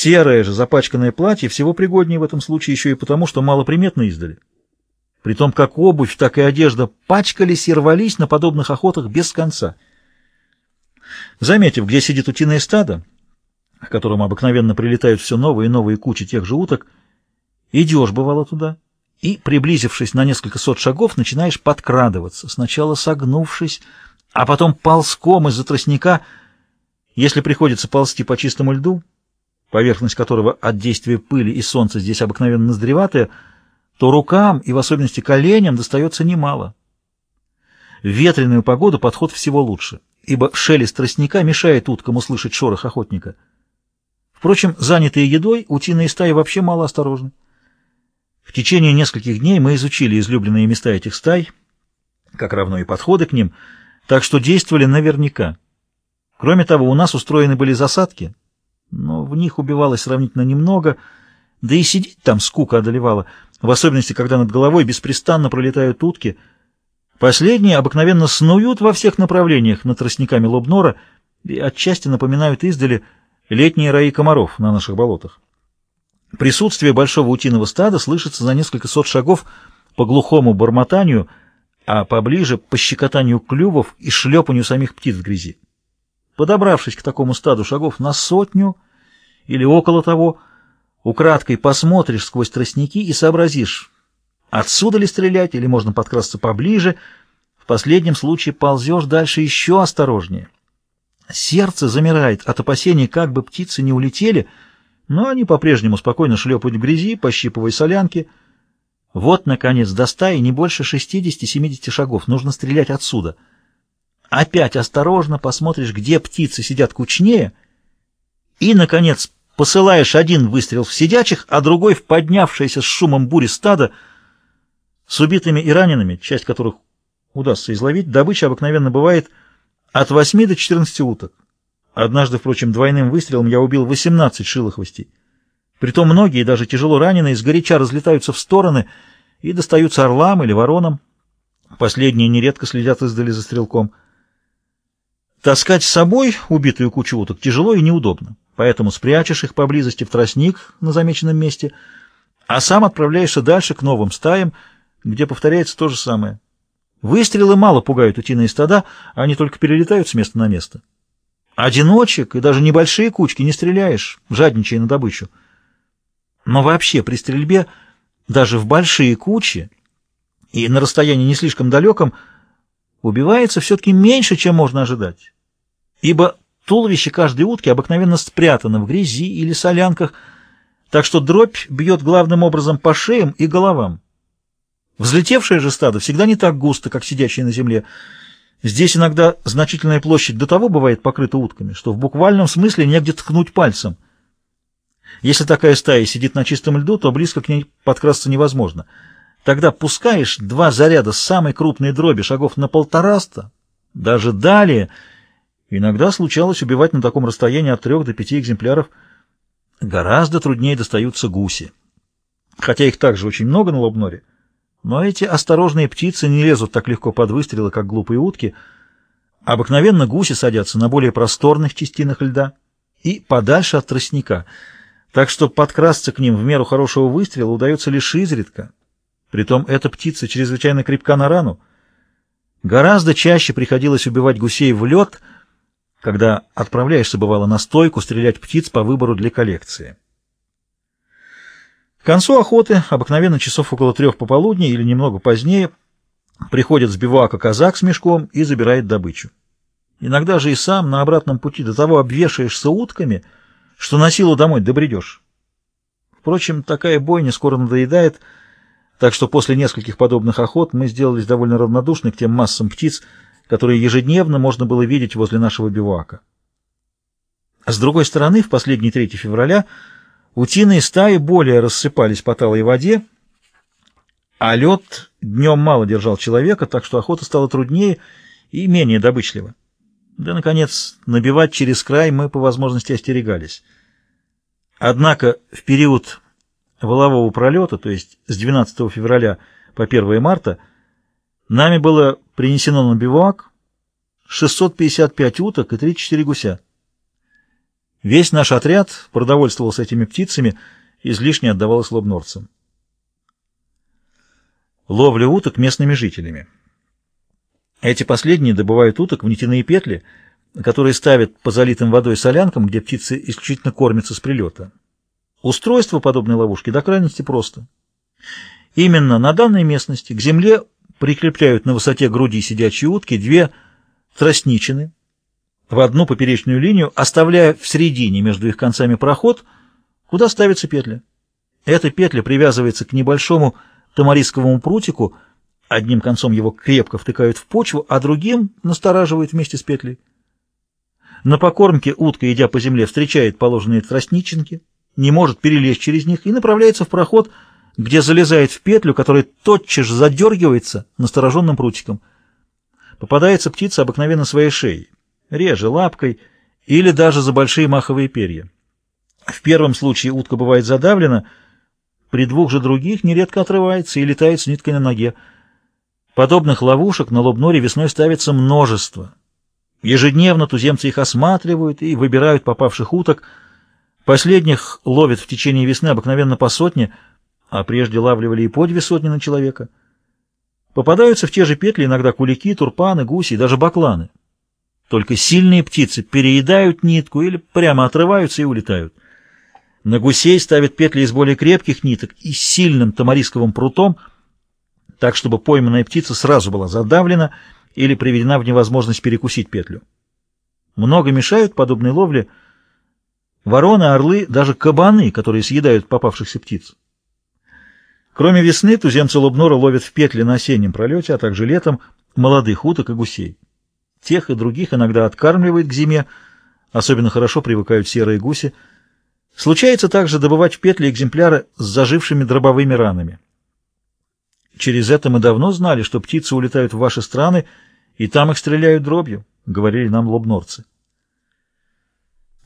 Серое же запачканное платье всего пригоднее в этом случае еще и потому, что малоприметно издали. При том, как обувь, так и одежда пачкались и рвались на подобных охотах без конца. Заметив, где сидит утиное стадо, к которому обыкновенно прилетают все новые и новые кучи тех же уток, идешь, бывало, туда, и, приблизившись на несколько сот шагов, начинаешь подкрадываться, сначала согнувшись, а потом ползком из-за тростника. Если приходится ползти по чистому льду, поверхность которого от действия пыли и солнца здесь обыкновенно ноздреватая, то рукам и в особенности коленям достается немало. В ветреную погоду подход всего лучше, ибо шелест тростника мешает уткам услышать шорох охотника. Впрочем, занятые едой, утиные стаи вообще мало осторожны. В течение нескольких дней мы изучили излюбленные места этих стай, как равно и подходы к ним, так что действовали наверняка. Кроме того, у нас устроены были засадки, в них убивалось сравнительно немного, да и сидеть там скука одолевала, в особенности, когда над головой беспрестанно пролетают утки. Последние обыкновенно снуют во всех направлениях над тростниками лобнора и отчасти напоминают издали летние раи комаров на наших болотах. Присутствие большого утиного стада слышится за несколько сот шагов по глухому бормотанию, а поближе по щекотанию клювов и шлепанию самих птиц в грязи. Подобравшись к такому стаду шагов на сотню или около того, украдкой посмотришь сквозь тростники и сообразишь, отсюда ли стрелять или можно подкрасться поближе, в последнем случае ползешь дальше еще осторожнее. Сердце замирает от опасений, как бы птицы не улетели — но они по-прежнему спокойно шлепают в грязи, пощипывая солянки. Вот, наконец, до стаи не больше 60-70 шагов. Нужно стрелять отсюда. Опять осторожно посмотришь, где птицы сидят кучнее, и, наконец, посылаешь один выстрел в сидячих, а другой в поднявшееся с шумом бури стадо. С убитыми и ранеными, часть которых удастся изловить, добыча обыкновенно бывает от 8 до 14 уток. Однажды, впрочем, двойным выстрелом я убил 18 шилохвостей. Притом многие, даже тяжело раненые, сгоряча разлетаются в стороны и достаются орлам или воронам. Последние нередко следят издали за стрелком. Таскать с собой убитую кучу уток тяжело и неудобно, поэтому спрячешь их поблизости в тростник на замеченном месте, а сам отправляешься дальше к новым стаям, где повторяется то же самое. Выстрелы мало пугают утиные стада, они только перелетают с места на место. Одиночек и даже небольшие кучки не стреляешь, жадничая на добычу. Но вообще при стрельбе даже в большие кучи и на расстоянии не слишком далеком убивается все-таки меньше, чем можно ожидать. Ибо туловище каждой утки обыкновенно спрятано в грязи или солянках, так что дробь бьет главным образом по шеям и головам. Взлетевшее же стадо всегда не так густо, как сидящее на земле, Здесь иногда значительная площадь до того бывает покрыта утками, что в буквальном смысле негде ткнуть пальцем. Если такая стая сидит на чистом льду, то близко к ней подкрасться невозможно. Тогда пускаешь два заряда самой крупной дроби шагов на полтораста, даже далее. Иногда случалось убивать на таком расстоянии от трех до пяти экземпляров. Гораздо труднее достаются гуси. Хотя их также очень много на Лобноре. Но эти осторожные птицы не лезут так легко под выстрелы, как глупые утки. Обыкновенно гуси садятся на более просторных частинах льда и подальше от тростника, так что подкрасться к ним в меру хорошего выстрела удается лишь изредка. Притом эта птица чрезвычайно крепка на рану. Гораздо чаще приходилось убивать гусей в лед, когда отправляешься, бывало, на стойку стрелять птиц по выбору для коллекции. К концу охоты, обыкновенно часов около трех пополудни или немного позднее, приходит с бивака казак с мешком и забирает добычу. Иногда же и сам на обратном пути до того обвешаешься утками, что на силу домой добредешь. Впрочем, такая бойня скоро надоедает, так что после нескольких подобных охот мы сделались довольно равнодушны к тем массам птиц, которые ежедневно можно было видеть возле нашего бивака. А с другой стороны, в последний 3 февраля Утиные стаи более рассыпались по талой воде, а лед днем мало держал человека, так что охота стала труднее и менее добычлива. Да, наконец, набивать через край мы по возможности остерегались. Однако в период волового пролета, то есть с 12 февраля по 1 марта, нами было принесено на бивуак 655 уток и 34 гуся. Весь наш отряд продовольствовался этими птицами, излишне отдавалось лобнорцам. Ловля уток местными жителями. Эти последние добывают уток в нитяные петли, которые ставят по залитым водой солянкам, где птицы исключительно кормятся с прилета. Устройство подобной ловушки до крайности просто. Именно на данной местности к земле прикрепляют на высоте груди сидячие утки две тростничины в одну поперечную линию, оставляя в середине между их концами проход, куда ставятся петли. Эта петля привязывается к небольшому тамарисковому прутику, одним концом его крепко втыкают в почву, а другим настораживают вместе с петлей. На покормке утка, идя по земле, встречает положенные тростничинки, не может перелезть через них и направляется в проход, где залезает в петлю, которая тотчас же задергивается настороженным прутиком. Попадается птица обыкновенно своей шеей, реже лапкой или даже за большие маховые перья. В первом случае утка бывает задавлена, при двух же других нередко отрывается и летает с ниткой на ноге. Подобных ловушек на Лобноре весной ставится множество. Ежедневно туземцы их осматривают и выбирают попавших уток – Последних ловят в течение весны обыкновенно по сотне, а прежде лавливали и по две сотни на человека. Попадаются в те же петли иногда кулики, турпаны, гуси и даже бакланы. Только сильные птицы переедают нитку или прямо отрываются и улетают. На гусей ставят петли из более крепких ниток и сильным тамарисковым прутом, так чтобы пойманная птица сразу была задавлена или приведена в невозможность перекусить петлю. Много мешают подобной ловле – Вороны, орлы, даже кабаны, которые съедают попавшихся птиц. Кроме весны, туземцы Лобнора ловят в петли на осеннем пролете, а также летом молодых уток и гусей. Тех и других иногда откармливают к зиме, особенно хорошо привыкают серые гуси. Случается также добывать в петли экземпляры с зажившими дробовыми ранами. Через это мы давно знали, что птицы улетают в ваши страны, и там их стреляют дробью, говорили нам лобнорцы.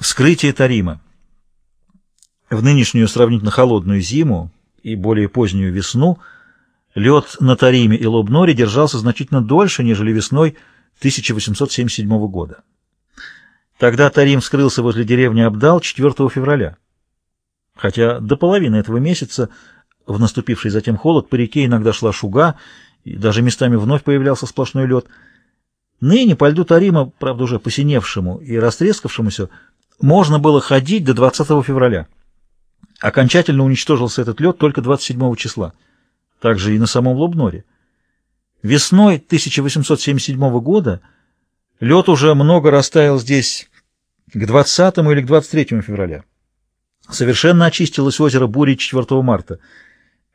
Вскрытие Тарима. В нынешнюю сравнительно холодную зиму и более позднюю весну лед на Тариме и Лобноре держался значительно дольше, нежели весной 1877 года. Тогда Тарим скрылся возле деревни Абдал 4 февраля. Хотя до половины этого месяца, в наступивший затем холод, по реке иногда шла шуга, и даже местами вновь появлялся сплошной лед. Ныне по льду Тарима, правда уже посиневшему и растрескавшемуся, можно было ходить до 20 февраля. Окончательно уничтожился этот лед только 27 числа. Также и на самом Лобноре. Весной 1877 года лед уже много растаял здесь к 20 или к 23 февраля. Совершенно очистилось озеро бурей 4 марта.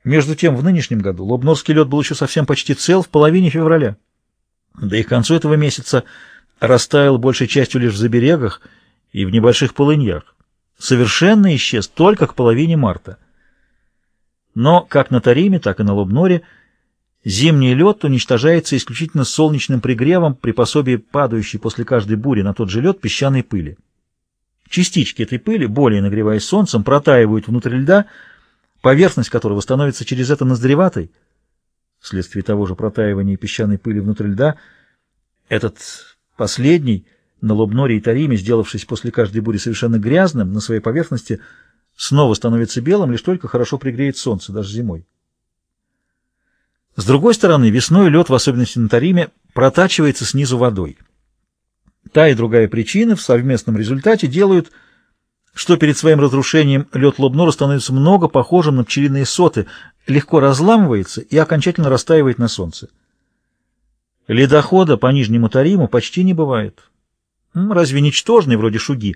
Между тем, в нынешнем году Лобнорский лед был еще совсем почти цел в половине февраля. Да и к концу этого месяца растаял большей частью лишь в заберегах, и в небольших полыньях. Совершенно исчез только к половине марта. Но как на Тариме, так и на Лобноре зимний лед уничтожается исключительно солнечным пригревом при пособии падающей после каждой бури на тот же лед песчаной пыли. Частички этой пыли, более нагреваясь солнцем, протаивают внутрь льда, поверхность которого становится через это ноздреватой. Вследствие того же протаивания песчаной пыли внутрь льда, этот последний – на Лобноре и Тариме, сделавшись после каждой бури совершенно грязным на своей поверхности, снова становится белым, лишь только хорошо пригреет солнце, даже зимой. С другой стороны, весной лед, в особенности на Тариме, протачивается снизу водой. Та и другая причина в совместном результате делают, что перед своим разрушением лед Лобнора становится много похожим на пчелиные соты, легко разламывается и окончательно растаивает на солнце. Ледохода по Нижнему Тариму почти не бывает. Разве ничтожный, вроде шуги?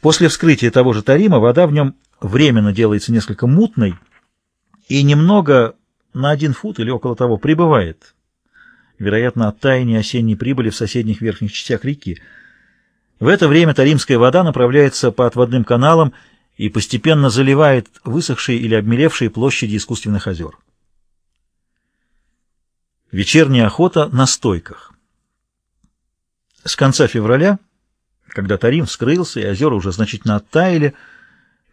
После вскрытия того же Тарима вода в нем временно делается несколько мутной и немного на один фут или около того прибывает, вероятно, от таяния осенней прибыли в соседних верхних частях реки. В это время таримская вода направляется по отводным каналам и постепенно заливает высохшие или обмелевшие площади искусственных озер. Вечерняя охота на стойках. С конца февраля, когда Тарим вскрылся и озера уже значительно оттаяли,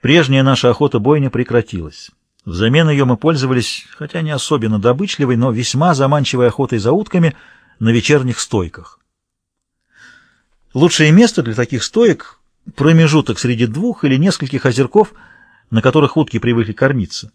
прежняя наша охота-бойня прекратилась. Взамен ее мы пользовались, хотя не особенно добычливой, но весьма заманчивой охотой за утками на вечерних стойках. Лучшее место для таких стоек промежуток среди двух или нескольких озерков, на которых утки привыкли кормиться.